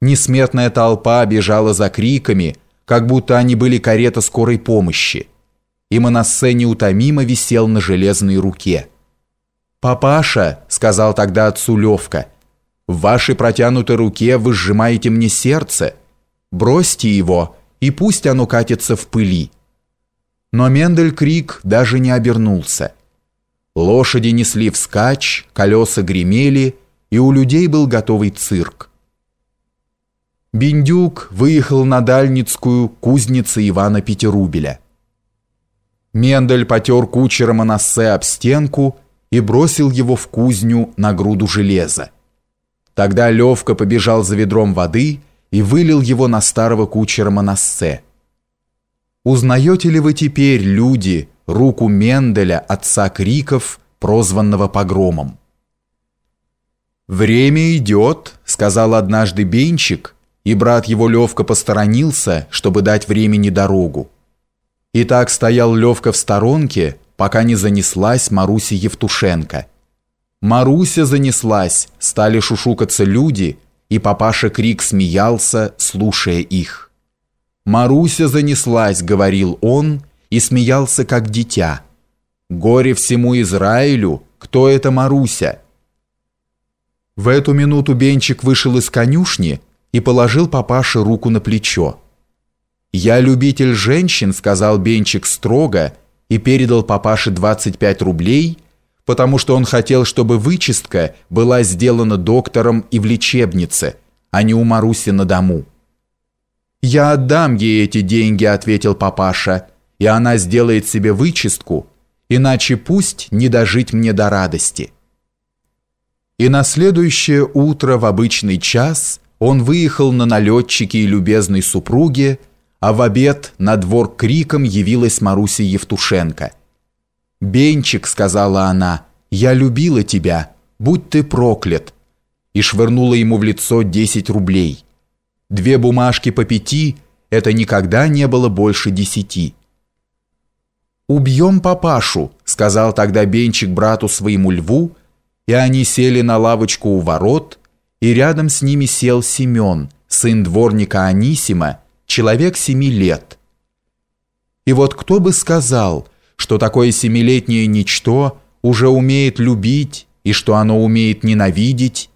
Несметная толпа бежала за криками, как будто они были карета скорой помощи. И Манассе неутомимо висел на железной руке. «Папаша», — сказал тогда отцу Левка, — «в вашей протянутой руке вы сжимаете мне сердце. Бросьте его, и пусть оно катится в пыли». Но Мендель Крик даже не обернулся. Лошади несли вскачь, колеса гремели, и у людей был готовый цирк. Биндюк выехал на Дальницкую кузницы Ивана Петерубеля. Мендель потер кучера Манассе об стенку и бросил его в кузню на груду железа. Тогда Левка побежал за ведром воды и вылил его на старого кучера Манассе. Узнаете ли вы теперь, люди, руку Менделя, отца Криков, прозванного погромом? «Время идет», — сказал однажды Бенчик, и брат его Левка посторонился, чтобы дать времени дорогу. И так стоял Левка в сторонке, пока не занеслась Маруся Евтушенко. Маруся занеслась, стали шушукаться люди, и папаша Крик смеялся, слушая их. «Маруся занеслась», — говорил он, и смеялся, как дитя. «Горе всему Израилю! Кто это Маруся?» В эту минуту Бенчик вышел из конюшни и положил папаше руку на плечо. «Я любитель женщин», — сказал Бенчик строго, и передал папаше 25 рублей, потому что он хотел, чтобы вычистка была сделана доктором и в лечебнице, а не у Маруси на дому. «Я отдам ей эти деньги», — ответил папаша, «и она сделает себе вычистку, иначе пусть не дожить мне до радости». И на следующее утро в обычный час он выехал на налетчике и любезной супруге, а в обед на двор криком явилась Маруся Евтушенко. «Бенчик», — сказала она, — «я любила тебя, будь ты проклят», и швырнула ему в лицо 10 рублей. Две бумажки по пяти — это никогда не было больше десяти. «Убьем папашу», — сказал тогда Бенчик брату своему льву, и они сели на лавочку у ворот, и рядом с ними сел Семен, сын дворника Анисима, человек семи лет. И вот кто бы сказал, что такое семилетнее ничто уже умеет любить и что оно умеет ненавидеть,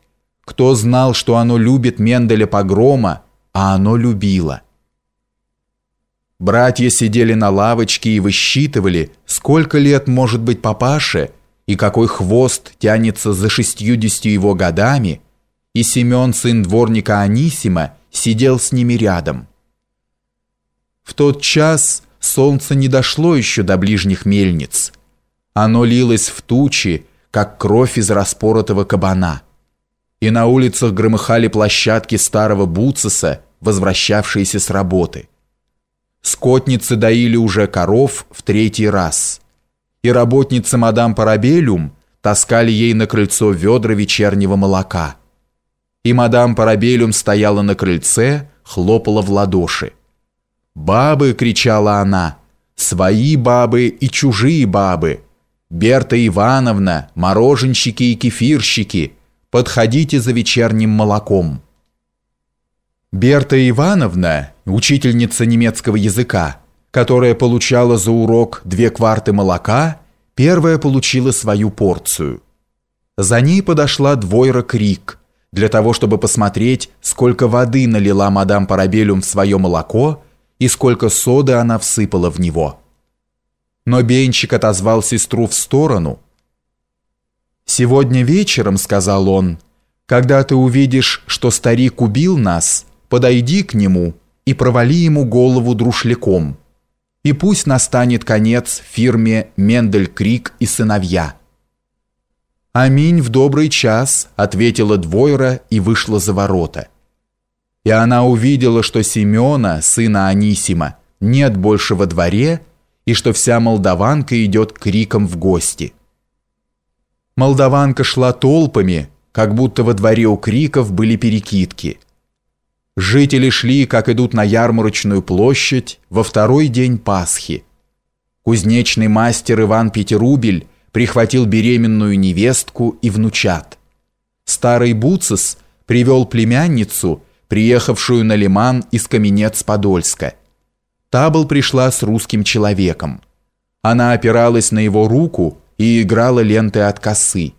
кто знал, что оно любит Менделя Погрома, а оно любило. Братья сидели на лавочке и высчитывали, сколько лет может быть папаше, и какой хвост тянется за шестьюдесятью его годами, и Семен, сын дворника Анисима, сидел с ними рядом. В тот час солнце не дошло еще до ближних мельниц. Оно лилось в тучи, как кровь из распоротого кабана. И на улицах громыхали площадки старого Буцеса, возвращавшиеся с работы. Скотницы доили уже коров в третий раз – и работницы мадам Парабелюм таскали ей на крыльцо ведра вечернего молока. И мадам Парабелюм стояла на крыльце, хлопала в ладоши. «Бабы!» — кричала она. «Свои бабы и чужие бабы! Берта Ивановна, мороженщики и кефирщики, подходите за вечерним молоком!» Берта Ивановна, учительница немецкого языка, которая получала за урок две кварты молока, первая получила свою порцию. За ней подошла двойра Крик, для того, чтобы посмотреть, сколько воды налила мадам Парабелюм в свое молоко и сколько соды она всыпала в него. Но Бенчик отозвал сестру в сторону. «Сегодня вечером, — сказал он, — когда ты увидишь, что старик убил нас, подойди к нему и провали ему голову друшляком» и пусть настанет конец фирме Мендель Крик и сыновья. Аминь в добрый час, ответила Двойра и вышла за ворота. И она увидела, что Семена, сына Анисима, нет больше во дворе, и что вся молдаванка идет криком в гости. Молдаванка шла толпами, как будто во дворе у криков были перекидки – Жители шли, как идут на ярмарочную площадь, во второй день Пасхи. Кузнечный мастер Иван Петерубель прихватил беременную невестку и внучат. Старый Буцес привел племянницу, приехавшую на лиман из Каменец-Подольска. Табл пришла с русским человеком. Она опиралась на его руку и играла лентой от косы.